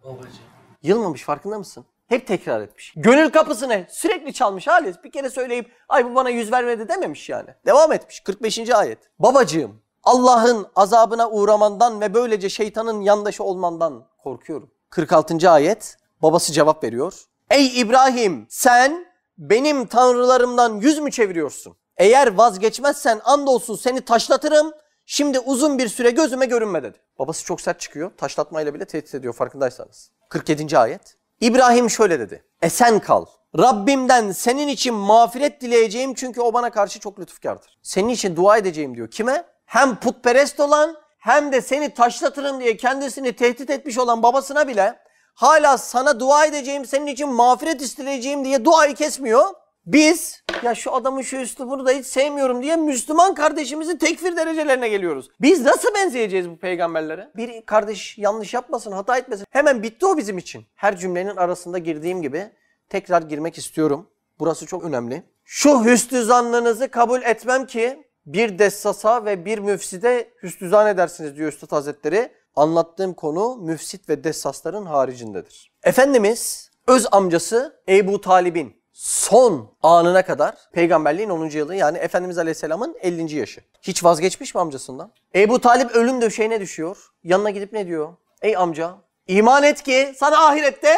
Yılmamış farkında mısın? Hep tekrar etmiş. Gönül kapısını sürekli çalmış Halis. Bir kere söyleyip ay bu bana yüz vermedi dememiş yani. Devam etmiş. 45. ayet. Babacığım Allah'ın azabına uğramandan ve böylece şeytanın yandaşı olmandan korkuyorum. 46. ayet. Babası cevap veriyor. Ey İbrahim sen benim tanrılarımdan yüz mü çeviriyorsun? Eğer vazgeçmezsen andolsun seni taşlatırım. Şimdi uzun bir süre gözüme görünme dedi. Babası çok sert çıkıyor. Taşlatmayla bile tehdit ediyor farkındaysanız. 47. ayet. İbrahim şöyle dedi. Esen kal. Rabbimden senin için mağfiret dileyeceğim çünkü o bana karşı çok lütufkardır. Senin için dua edeceğim diyor. Kime? Hem putperest olan hem de seni taşlatırım diye kendisini tehdit etmiş olan babasına bile hala sana dua edeceğim, senin için mağfiret isteyeceğim diye duayı kesmiyor. Biz ya şu adamın şu üslubunu da hiç sevmiyorum diye Müslüman kardeşimizi tekfir derecelerine geliyoruz. Biz nasıl benzeyeceğiz bu peygamberlere? Bir kardeş yanlış yapmasın, hata etmesin. Hemen bitti o bizim için. Her cümlenin arasında girdiğim gibi tekrar girmek istiyorum. Burası çok önemli. Şu hüsnü zannınızı kabul etmem ki bir dessasa ve bir müfside hüsnü zan edersiniz diyor Üstad Hazretleri. Anlattığım konu müfsit ve dessasların haricindedir. Efendimiz öz amcası Ebu Talib'in son anına kadar peygamberliğin 10. yılı yani Efendimiz Aleyhisselam'ın 50. yaşı. Hiç vazgeçmiş mi amcasından? Ebu Talip ölüm döşeğine düşüyor. Yanına gidip ne diyor? Ey amca iman et ki sana ahirette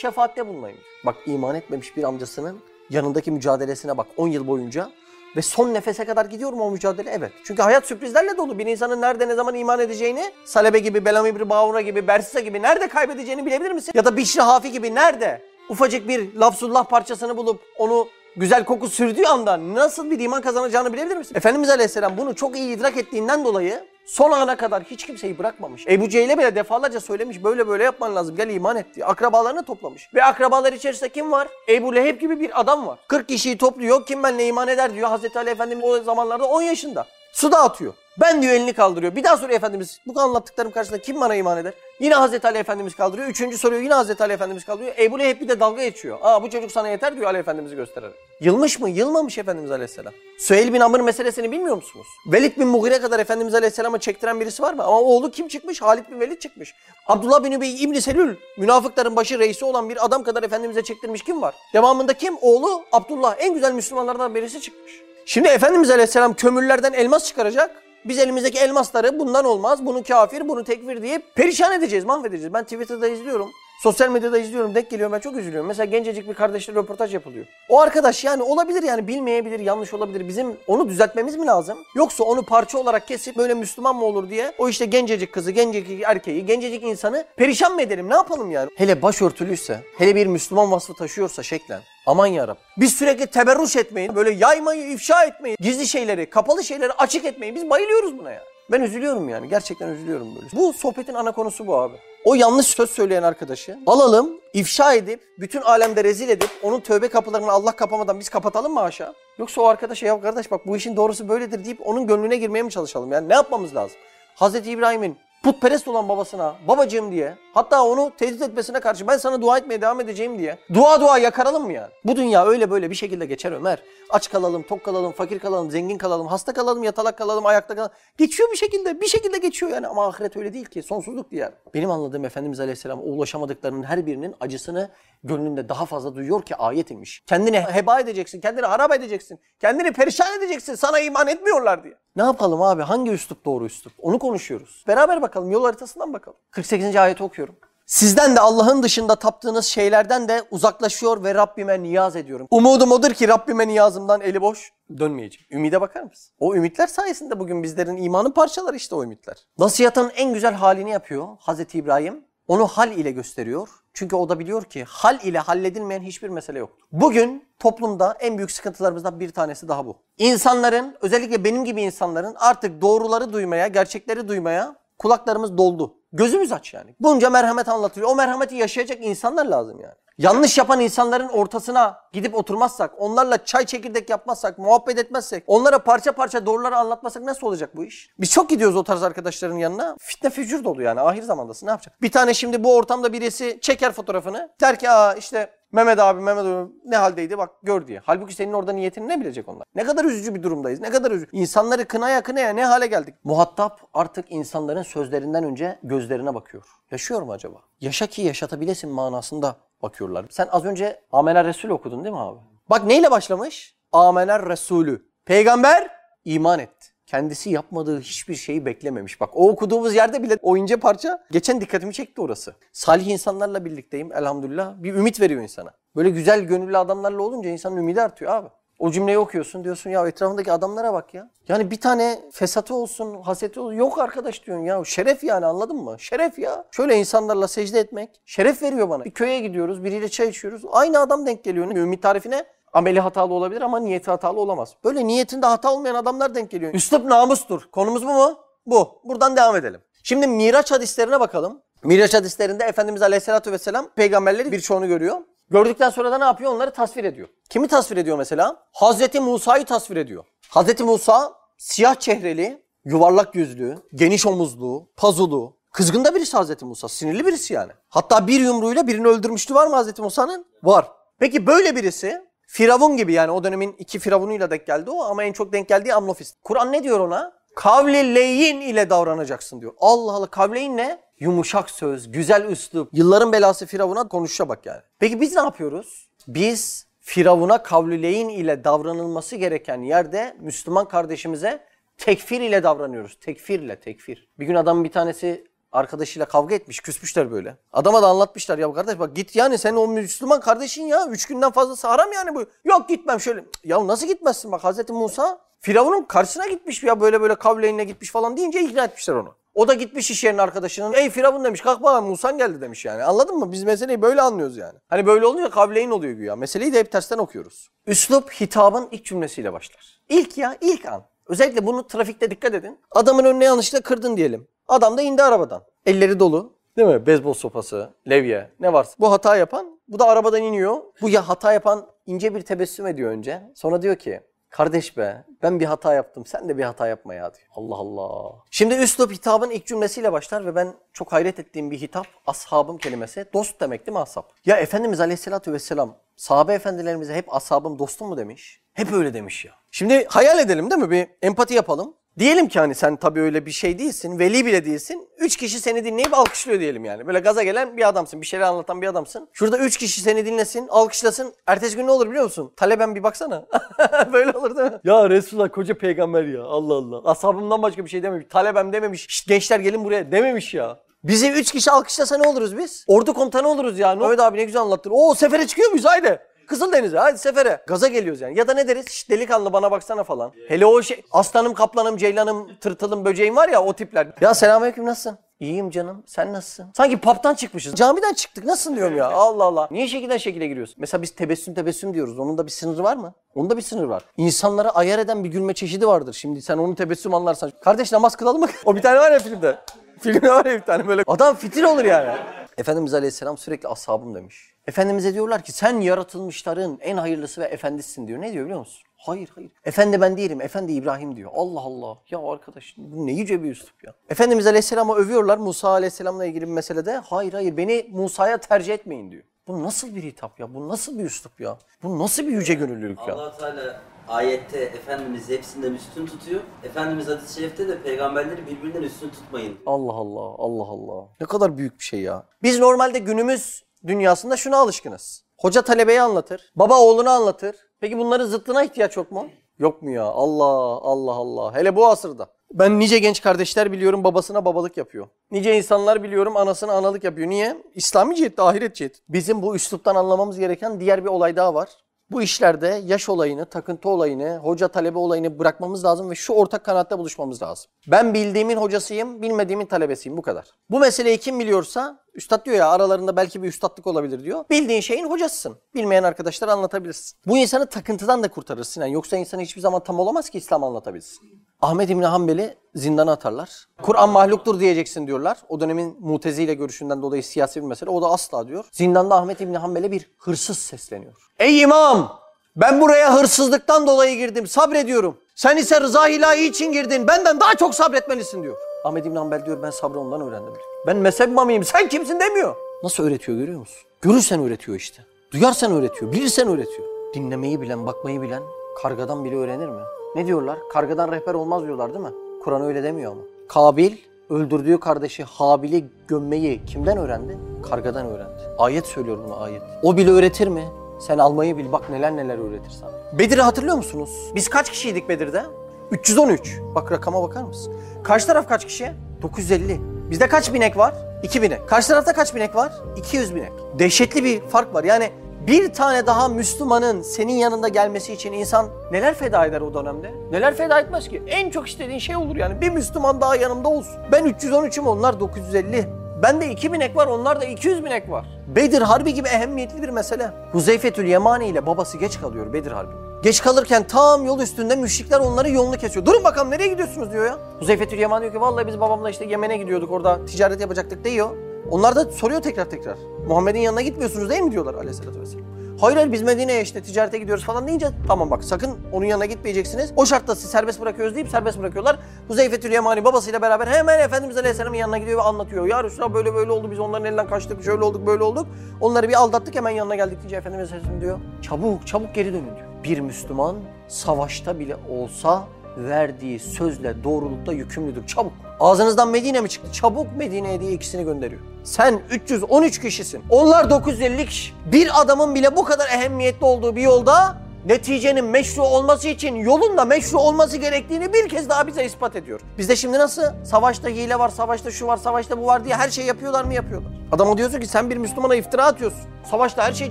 şefaatte bulunayım. Bak iman etmemiş bir amcasının yanındaki mücadelesine bak 10 yıl boyunca ve son nefese kadar gidiyor mu o mücadele? Evet. Çünkü hayat sürprizlerle dolu. Bir insanın nerede ne zaman iman edeceğini Salebe gibi, Belam İbni Bağura gibi, Bersisa gibi nerede kaybedeceğini bilebilir misin? Ya da Bişri Hafi gibi nerede? Ufacık bir lafzullah parçasını bulup onu güzel koku sürdüğü anda nasıl bir iman kazanacağını bilebilir misin? Efendimiz Aleyhisselam bunu çok iyi idrak ettiğinden dolayı son ana kadar hiç kimseyi bırakmamış. Ebu Cehil'e bile defalarca söylemiş böyle böyle yapman lazım gel iman et diye. Akrabalarını toplamış. Ve akrabalar içerisinde kim var? Ebu Leheb gibi bir adam var. 40 kişiyi topluyor kim benimle iman eder diyor. Hazreti Ali Efendimiz o zamanlarda 10 yaşında. Su dağıtıyor. Ben diyor elini kaldırıyor. Bir daha soruyor Efendimiz. Bu anlattıklarım karşısında kim bana iman eder? Yine Hazreti Ali Efendimiz kaldırıyor. Üçüncü soruyor yine Hazreti Ali Efendimiz kaldırıyor. Ebu Leheb bir de dalga geçiyor. Aa bu çocuk sana yeter diyor Ali Efendimiz'i göstererek. Yılmış mı? Yılmamış Efendimiz Aleyhisselam. Süheyl bin Amr meselesini bilmiyor musunuz? Velid bin Mughire kadar Efendimiz Aleyhisselam'a çektiren birisi var mı? Ama oğlu kim çıkmış? Halid bin Velid çıkmış. Abdullah bin Übey İbni Selül münafıkların başı reisi olan bir adam kadar Efendimiz'e çektirmiş kim var? Devamında kim? Oğlu Abdullah en güzel Müslümanlardan birisi çıkmış. Şimdi Efendimiz Aleyhisselam kömürlerden elmas çıkaracak. Biz elimizdeki elmasları bundan olmaz, bunu kafir, bunu tekfir diye perişan edeceğiz, mahvedeceğiz. Ben Twitter'da izliyorum. Sosyal medyada izliyorum, denk geliyorum ben çok üzülüyorum. Mesela gencecik bir kardeşle röportaj yapılıyor. O arkadaş yani olabilir yani bilmeyebilir, yanlış olabilir. Bizim onu düzeltmemiz mi lazım? Yoksa onu parça olarak kesip böyle Müslüman mı olur diye o işte gencecik kızı, gencecik erkeği, gencecik insanı perişan mı edelim? Ne yapalım yani? Hele başörtülüyse, hele bir Müslüman vasfı taşıyorsa şeklen. Aman yarabbim. Biz sürekli teberruş etmeyin, böyle yaymayı, ifşa etmeyi, gizli şeyleri, kapalı şeyleri açık etmeyi biz bayılıyoruz buna ya. Ben üzülüyorum yani. Gerçekten üzülüyorum böyle. Bu sohbetin ana konusu bu abi. O yanlış söz söyleyen arkadaşı alalım, ifşa edip, bütün alemde rezil edip, onun tövbe kapılarını Allah kapamadan biz kapatalım mı aşağı? Yoksa o arkadaşa ya kardeş bak bu işin doğrusu böyledir deyip onun gönlüne girmeye mi çalışalım? Yani ne yapmamız lazım? Hazreti İbrahim'in Putperest olan babasına babacığım diye hatta onu tehdit etmesine karşı ben sana dua etmeye devam edeceğim diye dua dua yakaralım mı yani? Bu dünya öyle böyle bir şekilde geçer Ömer. Aç kalalım, tok kalalım, fakir kalalım, zengin kalalım, hasta kalalım, yatalak kalalım, ayakta kalalım. Geçiyor bir şekilde, bir şekilde geçiyor yani ama ahiret öyle değil ki. Sonsuzluk diye. Benim anladığım Efendimiz Aleyhisselam ulaşamadıklarının her birinin acısını gönlünde daha fazla duyuyor ki ayet inmiş. Kendini heba edeceksin, kendini harap edeceksin, kendini perişan edeceksin sana iman etmiyorlar diye. Ne yapalım abi? Hangi üslup doğru üslup? Onu konuşuyoruz. Beraber bakalım, yol haritasından bakalım. 48. ayeti okuyorum. Sizden de Allah'ın dışında taptığınız şeylerden de uzaklaşıyor ve Rabbime niyaz ediyorum. Umudum odur ki Rabbime niyazımdan eli boş dönmeyeceğim. Ümide bakar mısın? O ümitler sayesinde bugün bizlerin imanın parçaları işte o ümitler. Nasihatın en güzel halini yapıyor Hazreti İbrahim. Onu hal ile gösteriyor. Çünkü o da biliyor ki hal ile halledilmeyen hiçbir mesele yok. Bugün toplumda en büyük sıkıntılarımızdan bir tanesi daha bu. İnsanların özellikle benim gibi insanların artık doğruları duymaya, gerçekleri duymaya kulaklarımız doldu. Gözümüz aç yani. Bunca merhamet anlatıyor. O merhameti yaşayacak insanlar lazım yani. Yanlış yapan insanların ortasına gidip oturmazsak, onlarla çay çekirdek yapmazsak, muhabbet etmezsek, onlara parça parça doğruları anlatmasak nasıl olacak bu iş? Biz çok gidiyoruz o tarz arkadaşların yanına. Fitne fücur dolu yani. Ahir zamandasın ne yapacak? Bir tane şimdi bu ortamda birisi çeker fotoğrafını. Der ki aa işte Mehmet abi Mehmet abi ne haldeydi bak gör diye. Halbuki senin orada niyetini ne bilecek onlar? Ne kadar üzücü bir durumdayız. Ne kadar üzücü. İnsanları kınaya kınaya ne hale geldik? Muhatap artık insanların sözlerinden önce gözlerine bakıyor. Yaşıyor mu acaba? Yaşa ki yaşatabilesin manasında bakıyorlar. Sen az önce Amener Resul okudun değil mi abi? Bak neyle başlamış? Amener Resulü. Peygamber iman etti. Kendisi yapmadığı hiçbir şeyi beklememiş. Bak o okuduğumuz yerde bile o ince parça geçen dikkatimi çekti orası. Salih insanlarla birlikteyim elhamdülillah. Bir ümit veriyor insana. Böyle güzel gönüllü adamlarla olunca insanın ümidi artıyor abi. O cümleyi okuyorsun diyorsun ya etrafındaki adamlara bak ya. Yani bir tane fesatı olsun, haseti olsun. Yok arkadaş diyorsun ya. Şeref yani anladın mı? Şeref ya. Şöyle insanlarla secde etmek şeref veriyor bana. Bir köye gidiyoruz, biriyle çay içiyoruz. Aynı adam denk geliyor. Ümit tarifine ameli hatalı olabilir ama niyeti hatalı olamaz. Böyle niyetinde hata olmayan adamlar denk geliyor. Üslup namustur. Konumuz bu mu? Bu. Buradan devam edelim. Şimdi Miraç hadislerine bakalım. Miraç hadislerinde Efendimiz Aleyhisselatü Vesselam peygamberleri birçoğunu görüyor. Gördükten sonra da ne yapıyor? Onları tasvir ediyor. Kimi tasvir ediyor mesela? Hazreti Musa'yı tasvir ediyor. Hazreti Musa siyah çehreli, yuvarlak yüzlü, geniş omuzlu, pazulu, kızgın da birisi Hazreti Musa. Sinirli birisi yani. Hatta bir yumruğuyla birini öldürmüştü var mı Hazreti Musa'nın? Var. Peki böyle birisi Firavun gibi yani o dönemin iki firavunuyla denk geldi o ama en çok denk geldiği Amnofis. Kur'an ne diyor ona? Kavli leyin ile davranacaksın diyor. Allah Allah kavleyin ne? Yumuşak söz, güzel üslup. Yılların belası Firavun'a konuşa bak yani. Peki biz ne yapıyoruz? Biz Firavun'a kavlileyin ile davranılması gereken yerde Müslüman kardeşimize tekfir ile davranıyoruz. Tekfir ile tekfir. Bir gün adamın bir tanesi arkadaşıyla kavga etmiş, küsmüşler böyle. Adama da anlatmışlar ya kardeş bak git yani sen o Müslüman kardeşin ya. Üç günden fazlası haram yani bu. Yok gitmem şöyle. Ya nasıl gitmezsin bak Hazreti Musa Firavun'un karşısına gitmiş ya böyle böyle kavleynine gitmiş falan deyince ikna etmişler onu. O da gitmiş iş yerine arkadaşının. Ey Firavun demiş kalk bakalım Musan geldi demiş yani. Anladın mı? Biz meseleyi böyle anlıyoruz yani. Hani böyle olunca kavleyn oluyor güya. Meseleyi de hep tersten okuyoruz. Üslup hitabın ilk cümlesiyle başlar. İlk ya ilk an. Özellikle bunu trafikte dikkat edin. Adamın önüne yanlışlıkla kırdın diyelim. Adam da indi arabadan. Elleri dolu. Değil mi? Beyzbol sopası, levye ne varsa. Bu hata yapan, bu da arabadan iniyor. Bu ya hata yapan ince bir tebessüm ediyor önce. Sonra diyor ki Kardeş be ben bir hata yaptım sen de bir hata yapma ya diyor. Allah Allah. Şimdi üslup hitabın ilk cümlesiyle başlar ve ben çok hayret ettiğim bir hitap ashabım kelimesi. Dost demek değil mi ashab? Ya Efendimiz Aleyhisselatü Vesselam sahabe efendilerimize hep ashabım dostum mu demiş? Hep öyle demiş ya. Şimdi hayal edelim değil mi? Bir empati yapalım. Diyelim ki hani sen tabii öyle bir şey değilsin, veli bile değilsin. Üç kişi seni dinleyip alkışlıyor diyelim yani. Böyle gaza gelen bir adamsın, bir şeyler anlatan bir adamsın. Şurada üç kişi seni dinlesin, alkışlasın. Ertesi gün ne olur biliyor musun? Taleben bir baksana. Böyle olur değil mi? Ya Resulullah koca peygamber ya. Allah Allah. Ashabımdan başka bir şey dememiş. Talebem dememiş. Şşt, gençler gelin buraya dememiş ya. Bizi üç kişi alkışlasa ne oluruz biz? Ordu komutanı oluruz ya. Mehmet abi ne güzel anlattın. Oo sefere çıkıyor muyuz haydi. Kızıldeniz'e hadi sefere. Gaza geliyoruz yani. Ya da ne deriz? Şşt, delikanlı bana baksana falan. Hele o şey aslanım, kaplanım, ceylanım, tırtılım, böceğim var ya o tipler. Ya selamünaleyküm nasılsın? İyiyim canım. Sen nasılsın? Sanki paptan çıkmışız. Camiden çıktık. Nasılsın diyorum ya. Allah Allah. Niye şekilden şekile giriyorsun? Mesela biz tebessüm tebessüm diyoruz. Onun da bir sınırı var mı? Onun da bir sınırı var. İnsanları ayar eden bir gülme çeşidi vardır. Şimdi sen onu tebessüm anlarsan. Kardeş namaz kılalım mı? o bir tane var ya filmde. Filmde var ya bir tane böyle. Adam fitil olur yani. Efendimiz Aleyhisselam sürekli ashabım demiş. Efendimiz'e diyorlar ki sen yaratılmışların en hayırlısı ve efendisisin diyor. Ne diyor biliyor musun? Hayır hayır. Efendi ben değilim. Efendi İbrahim diyor. Allah Allah. Ya arkadaş bu ne yüce bir üslup ya. Efendimiz Aleyhisselam'ı övüyorlar Musa Aleyhisselam'la ilgili bir meselede. Hayır hayır beni Musa'ya tercih etmeyin diyor. Bu nasıl bir hitap ya? Bu nasıl bir üslup ya? Bu nasıl bir yüce gönüllülük ya? allah Teala ayette Efendimiz hepsinden üstün tutuyor. Efendimiz hadis-i şerifte de peygamberleri birbirinden üstün tutmayın. Allah Allah, Allah Allah. Ne kadar büyük bir şey ya. Biz normalde günümüz dünyasında şuna alışkınız. Hoca talebeyi anlatır, baba oğlunu anlatır. Peki bunların zıttına ihtiyaç yok mu? Yok mu ya? Allah, Allah, Allah. Hele bu asırda. Ben nice genç kardeşler biliyorum babasına babalık yapıyor. Nice insanlar biliyorum anasına analık yapıyor. Niye? İslami cihette, ahiret cihette. Bizim bu üsluptan anlamamız gereken diğer bir olay daha var. Bu işlerde yaş olayını, takıntı olayını, hoca talebe olayını bırakmamız lazım ve şu ortak kanatta buluşmamız lazım. Ben bildiğimin hocasıyım, bilmediğimin talebesiyim bu kadar. Bu meseleyi kim biliyorsa, üstad diyor ya aralarında belki bir üstadlık olabilir diyor. Bildiğin şeyin hocasısın. Bilmeyen arkadaşlara anlatabilirsin. Bu insanı takıntıdan da kurtarırsın. Yani yoksa insan hiçbir zaman tam olamaz ki İslam anlatabilsin. Ahmet İbni Hanbel'i zindana atarlar. Kur'an mahluktur diyeceksin diyorlar. O dönemin muteziyle görüşünden dolayı siyasi bir mesele. O da asla diyor. Zindanda Ahmet İbni Hanbel'e bir hırsız sesleniyor. Ey imam! Ben buraya hırsızlıktan dolayı girdim. Sabrediyorum. Sen ise rıza ilahi için girdin. Benden daha çok sabretmelisin diyor. Ahmet İbni Hanbel diyor ben sabrı ondan öğrendim. Ben mezhep imamıyım. Sen kimsin demiyor. Nasıl öğretiyor görüyor musun? Görürsen öğretiyor işte. Duyarsan öğretiyor. Bilirsen öğretiyor. Dinlemeyi bilen, bakmayı bilen kargadan bile öğrenir mi? Ne diyorlar? Kargadan rehber olmaz diyorlar değil mi? Kur'an öyle demiyor ama. Kabil öldürdüğü kardeşi Habil'i gömmeyi kimden öğrendi? Kargadan öğrendi. Ayet söylüyor bunu ayet. O bile öğretir mi? Sen almayı bil bak neler neler öğretir sana. Bedir'i hatırlıyor musunuz? Biz kaç kişiydik Bedir'de? 313. Bak rakama bakar mısın? Karşı taraf kaç kişi? 950. Bizde kaç binek var? 2 binek. Karşı tarafta kaç binek var? 200 binek. Dehşetli bir fark var. Yani bir tane daha Müslümanın senin yanında gelmesi için insan neler feda eder o dönemde? Neler feda etmez ki? En çok istediğin şey olur yani. Bir Müslüman daha yanımda olsun. Ben 313'üm onlar 950. Bende 2 binek var onlar da 200 binek var. Bedir Harbi gibi ehemmiyetli bir mesele. Huzeyfetül Yemani ile babası geç kalıyor Bedir Harbi. Geç kalırken tam yol üstünde müşrikler onları yolunu kesiyor. Durun bakalım nereye gidiyorsunuz diyor ya. Huzeyfetül Yemani diyor ki vallahi biz babamla işte Yemen'e gidiyorduk orada ticaret yapacaktık diyor. Onlar da soruyor tekrar tekrar. Muhammed'in yanına gitmiyorsunuz değil mi diyorlar aleyhissalatü vesselam. Hayır hayır biz Medine'ye işte ticarete gidiyoruz falan deyince tamam bak sakın onun yanına gitmeyeceksiniz. O şartla sizi serbest bırakıyoruz deyip serbest bırakıyorlar. Huzeyfetül Yemani babasıyla beraber hemen Efendimiz Aleyhisselam'ın yanına gidiyor ve anlatıyor. Ya Resulallah böyle böyle oldu biz onların elinden kaçtık şöyle olduk böyle olduk. Onları bir aldattık hemen yanına geldik deyince Efendimiz Aleyhisselam diyor. Çabuk çabuk geri dönün diyor. Bir Müslüman savaşta bile olsa verdiği sözle doğrulukta yükümlüdür. Çabuk. Ağzınızdan Medine mi çıktı? Çabuk Medine'ye diye ikisini gönderiyor. Sen 313 kişisin. Onlar 950 kişi. Bir adamın bile bu kadar ehemmiyetli olduğu bir yolda neticenin meşru olması için yolun da meşru olması gerektiğini bir kez daha bize ispat ediyor. Bizde şimdi nasıl? Savaşta hile var, savaşta şu var, savaşta bu var diye her şey yapıyorlar mı yapıyorlar. Adama diyorsun ki sen bir Müslümana iftira atıyorsun. Savaşta her şey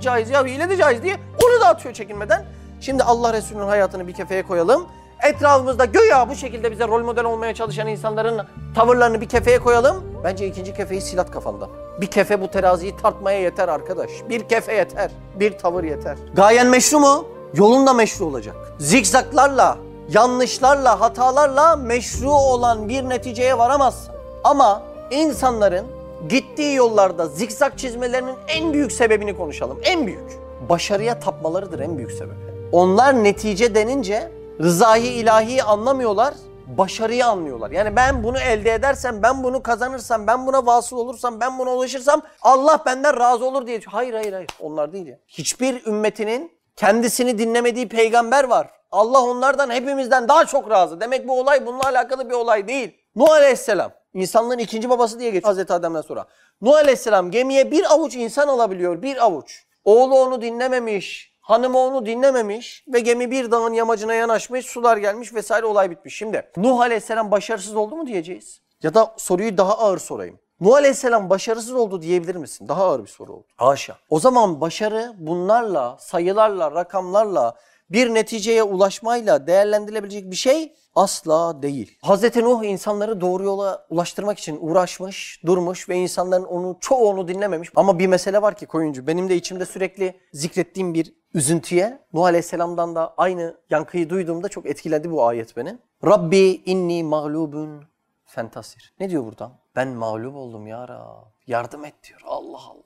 caiz ya hile de caiz diye onu da atıyor çekinmeden. Şimdi Allah Resulü'nün hayatını bir kefeye koyalım. Etrafımızda göya bu şekilde bize rol model olmaya çalışan insanların tavırlarını bir kefeye koyalım. Bence ikinci kefeyi silat kafanda. Bir kefe bu teraziyi tartmaya yeter arkadaş. Bir kefe yeter. Bir tavır yeter. Gayen meşru mu? Yolun da meşru olacak. Zikzaklarla, yanlışlarla, hatalarla meşru olan bir neticeye varamazsın. Ama insanların gittiği yollarda zikzak çizmelerinin en büyük sebebini konuşalım. En büyük. Başarıya tapmalarıdır en büyük sebebi. Onlar netice denince rızayı ilahiyi anlamıyorlar, başarıyı anlıyorlar. Yani ben bunu elde edersem, ben bunu kazanırsam, ben buna vasıl olursam, ben buna ulaşırsam Allah benden razı olur diye. Hayır hayır hayır onlar değil ya. Hiçbir ümmetinin kendisini dinlemediği peygamber var. Allah onlardan hepimizden daha çok razı. Demek bu olay bununla alakalı bir olay değil. Nuh Aleyhisselam insanlığın ikinci babası diye geçiyor Hazreti Adem'den sonra. Nuh Aleyhisselam gemiye bir avuç insan alabiliyor, bir avuç. Oğlu onu dinlememiş, hanımı onu dinlememiş ve gemi bir dağın yamacına yanaşmış, sular gelmiş vesaire olay bitmiş. Şimdi Nuh Aleyhisselam başarısız oldu mu diyeceğiz? Ya da soruyu daha ağır sorayım. Nuh Aleyhisselam başarısız oldu diyebilir misin? Daha ağır bir soru oldu. Haşa. O zaman başarı bunlarla, sayılarla, rakamlarla, bir neticeye ulaşmayla değerlendirilebilecek bir şey asla değil. Hazreti Nuh insanları doğru yola ulaştırmak için uğraşmış, durmuş ve insanların onu çoğu onu dinlememiş. Ama bir mesele var ki koyuncu benim de içimde sürekli zikrettiğim bir üzüntüye Nuh Aleyhisselam'dan da aynı yankıyı duyduğumda çok etkiledi bu ayet beni. Rabbi inni mağlubun fentasir. Ne diyor burada? Ben mağlup oldum ya Rab. Yardım et diyor. Allah Allah.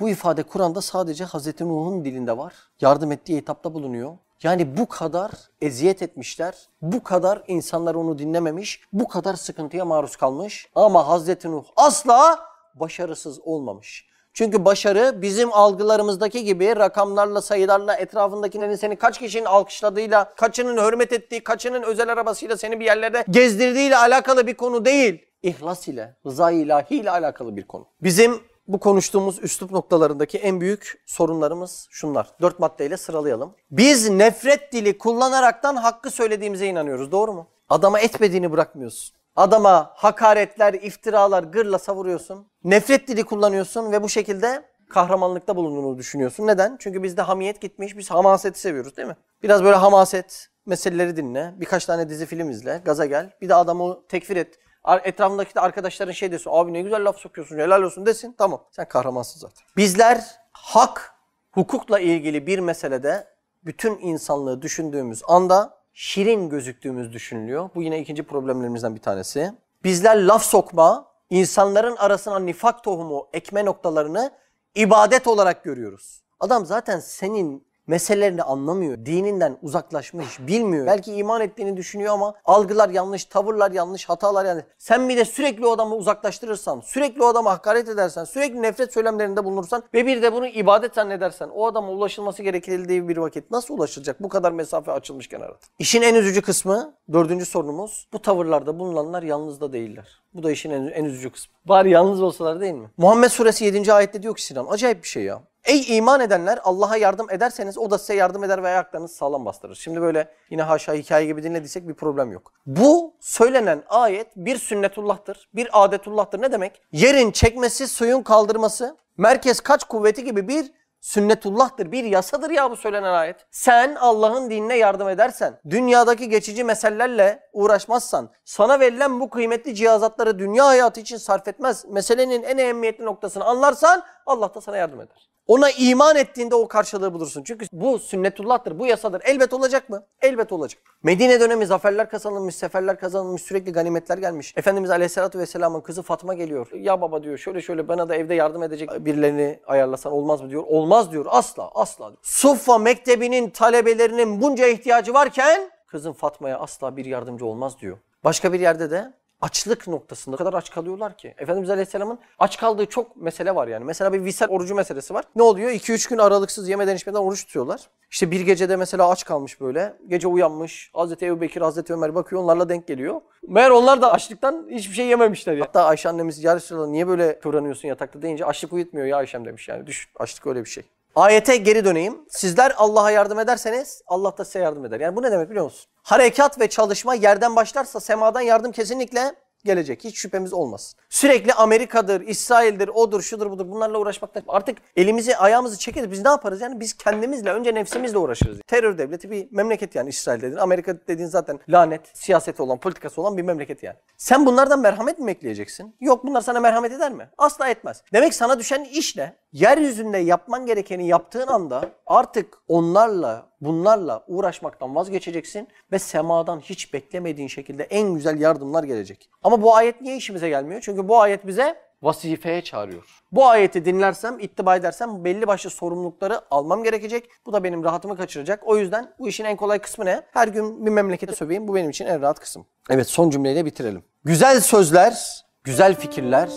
Bu ifade Kur'an'da sadece Hazreti Nuh'un dilinde var. Yardım ettiği hitapta bulunuyor. Yani bu kadar eziyet etmişler, bu kadar insanlar onu dinlememiş, bu kadar sıkıntıya maruz kalmış. Ama Hazreti Nuh asla başarısız olmamış. Çünkü başarı bizim algılarımızdaki gibi rakamlarla, sayılarla, etrafındakilerin seni kaç kişinin alkışladığıyla, kaçının hürmet ettiği, kaçının özel arabasıyla seni bir yerlerde gezdirdiğiyle alakalı bir konu değil. İhlas ile, rıza ilahi ile alakalı bir konu. Bizim bu konuştuğumuz üslup noktalarındaki en büyük sorunlarımız şunlar. Dört maddeyle sıralayalım. Biz nefret dili kullanaraktan hakkı söylediğimize inanıyoruz. Doğru mu? Adama etmediğini bırakmıyorsun. Adama hakaretler, iftiralar, gırla savuruyorsun. Nefret dili kullanıyorsun ve bu şekilde kahramanlıkta bulunduğunu düşünüyorsun. Neden? Çünkü bizde hamiyet gitmiş. Biz hamaseti seviyoruz değil mi? Biraz böyle hamaset meseleleri dinle. Birkaç tane dizi film izle. Gaza gel. Bir de adamı tekfir et. Etrafındaki de arkadaşların şey desin. Abi ne güzel laf sokuyorsun. Helal olsun desin. Tamam. Sen kahramansın zaten. Bizler hak, hukukla ilgili bir meselede bütün insanlığı düşündüğümüz anda şirin gözüktüğümüz düşünülüyor. Bu yine ikinci problemlerimizden bir tanesi. Bizler laf sokma, insanların arasına nifak tohumu ekme noktalarını ibadet olarak görüyoruz. Adam zaten senin meselelerini anlamıyor. Dininden uzaklaşmış, bilmiyor. Belki iman ettiğini düşünüyor ama algılar yanlış, tavırlar yanlış, hatalar yanlış. Sen bir de sürekli o adamı uzaklaştırırsan, sürekli o adama hakaret edersen, sürekli nefret söylemlerinde bulunursan ve bir de bunu ibadet zannedersen o adama ulaşılması gerekildiği bir vakit nasıl ulaşılacak? Bu kadar mesafe açılmışken arada. İşin en üzücü kısmı, dördüncü sorunumuz, bu tavırlarda bulunanlar yalnız da değiller. Bu da işin en, en üzücü kısmı. Bari yalnız olsalar değil mi? Muhammed suresi 7. ayette diyor ki Sinan, acayip bir şey ya. Ey iman edenler Allah'a yardım ederseniz o da size yardım eder ve ayaklarınızı sağlam bastırır. Şimdi böyle yine haşa hikaye gibi dinlediysek bir problem yok. Bu söylenen ayet bir sünnetullah'tır, bir adetullah'tır. Ne demek? Yerin çekmesi, suyun kaldırması, merkez kaç kuvveti gibi bir sünnetullah'tır. Bir yasadır ya bu söylenen ayet. Sen Allah'ın dinine yardım edersen, dünyadaki geçici meselelerle uğraşmazsan, sana verilen bu kıymetli cihazatları dünya hayatı için sarf etmez, meselenin en ehemmiyetli noktasını anlarsan Allah da sana yardım eder. Ona iman ettiğinde o karşılığı bulursun. Çünkü bu sünnetullah'tır, bu yasadır. Elbet olacak mı? Elbet olacak. Medine dönemi zaferler kazanılmış, seferler kazanılmış, sürekli ganimetler gelmiş. Efendimiz Aleyhisselatü Vesselam'ın kızı Fatma geliyor. Ya baba diyor şöyle şöyle bana da evde yardım edecek birilerini ayarlasan olmaz mı diyor. Olmaz diyor asla asla diyor. Suffa Mektebi'nin talebelerinin bunca ihtiyacı varken kızın Fatma'ya asla bir yardımcı olmaz diyor. Başka bir yerde de açlık noktasında o kadar aç kalıyorlar ki. Efendimiz Aleyhisselam'ın aç kaldığı çok mesele var yani. Mesela bir visel orucu meselesi var. Ne oluyor? 2-3 gün aralıksız yemeden içmeden oruç tutuyorlar. İşte bir gecede mesela aç kalmış böyle. Gece uyanmış. Hazreti Ebu Bekir, Hazreti Ömer bakıyor onlarla denk geliyor. Meğer onlar da açlıktan hiçbir şey yememişler. Ya. Hatta Ayşe annemiz ya Resulallah niye böyle kıvranıyorsun yatakta deyince açlık uyutmuyor ya Ayşem demiş yani. Düş açlık öyle bir şey. Ayete geri döneyim. Sizler Allah'a yardım ederseniz Allah da size yardım eder. Yani bu ne demek biliyor musun? Harekat ve çalışma yerden başlarsa semadan yardım kesinlikle gelecek. Hiç şüphemiz olmasın. Sürekli Amerika'dır, İsrail'dir, odur, şudur, budur bunlarla uğraşmaktan artık elimizi, ayağımızı çekeriz. Biz ne yaparız? Yani biz kendimizle, önce nefsimizle uğraşırız. Terör devleti bir memleket yani İsrail dediğin. Amerika dediğin zaten lanet, siyaseti olan, politikası olan bir memleket yani. Sen bunlardan merhamet mi bekleyeceksin? Yok bunlar sana merhamet eder mi? Asla etmez. Demek sana düşen iş ne? Yeryüzünde yapman gerekeni yaptığın anda artık onlarla, bunlarla uğraşmaktan vazgeçeceksin ve semadan hiç beklemediğin şekilde en güzel yardımlar gelecek. Ama bu ayet niye işimize gelmiyor? Çünkü bu ayet bize vazifeye çağırıyor. Bu ayeti dinlersem, ittiba edersem belli başlı sorumlulukları almam gerekecek. Bu da benim rahatımı kaçıracak. O yüzden bu işin en kolay kısmı ne? Her gün bir memlekete söveyim. Bu benim için en rahat kısım. Evet son cümleyle bitirelim. Güzel sözler, güzel fikirler,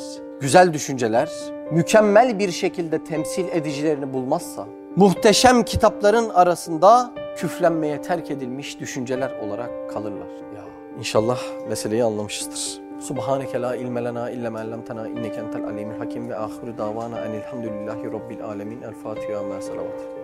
güzel düşünceler mükemmel bir şekilde temsil edicilerini bulmazsa muhteşem kitapların arasında küflenmeye terk edilmiş düşünceler olarak kalırlar. Ya inşallah meseleyi anlamışızdır. Subhaneke la ilme lena illa ma allamtena inneke entel alimul hakim ve ahiru davana enilhamdülillahi rabbil alamin. El Fatiha ma salavat.